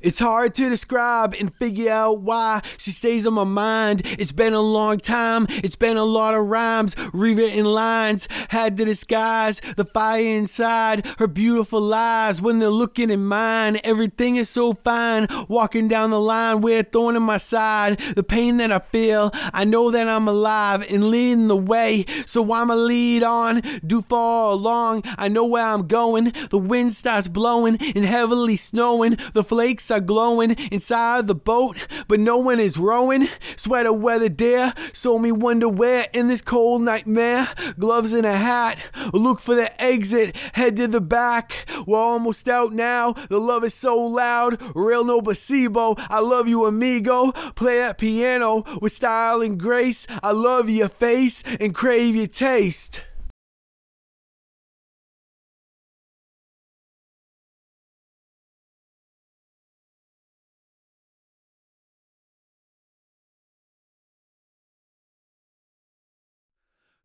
It's hard to describe and figure out why she stays on my mind. It's been a long time, it's been a lot of rhymes, rewritten lines, had to disguise the fire inside her beautiful eyes. When they're looking in mine, everything is so fine. Walking down the line with a thorn in my side, the pain that I feel, I know that I'm alive and leading the way. So I'ma lead on, do far along. I know where I'm going. The wind starts blowing and heavily snowing. The flakes are glowing inside the boat, but no one is rowing. Sweater weather dare, so me wonder where in this cold nightmare. Gloves and a hat, look for the exit, head to the back. We're almost out now, the love is so loud, real no placebo. I love you, amigo. Play that piano with style and grace. I love your face and crave your taste.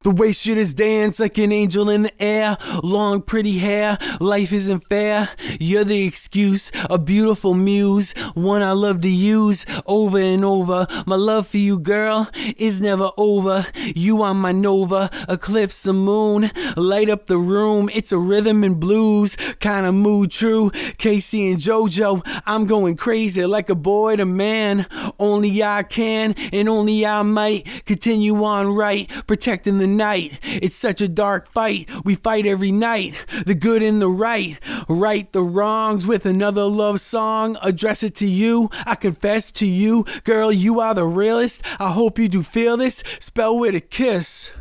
The way just dance like an angel in the air. Long pretty hair, life isn't fair. You're the excuse, a beautiful muse, one I love to use over and over. My love for you, girl, is never over. You are my nova, eclipse the moon, light up the room. It's a rhythm and blues kind of mood, true. K-Ci and JoJo, I'm going crazy like a boy to man. Only I can and only I might continue on right, protecting the night. It's such a dark fight. We fight every night. The good and the right. Right the wrongs with another love song. Address it to you. I confess to you. Girl, you are the realest. I hope you do feel this. Spell with a kiss.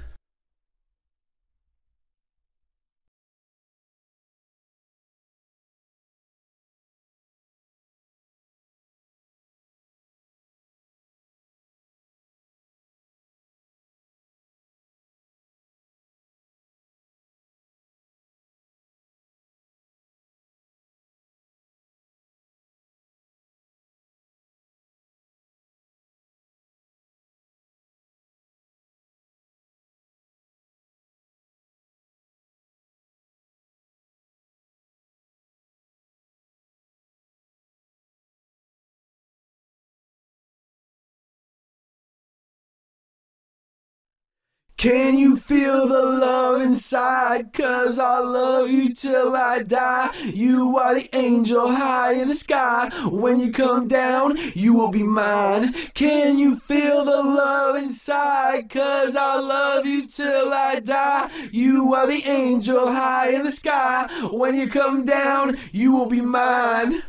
Can you feel the love inside? Cause I love you till I die. You are the angel high in the sky. When you come down, you will be mine. Can you feel the love inside? Cause I love you till I die. You are the angel high in the sky. When you come down, you will be mine.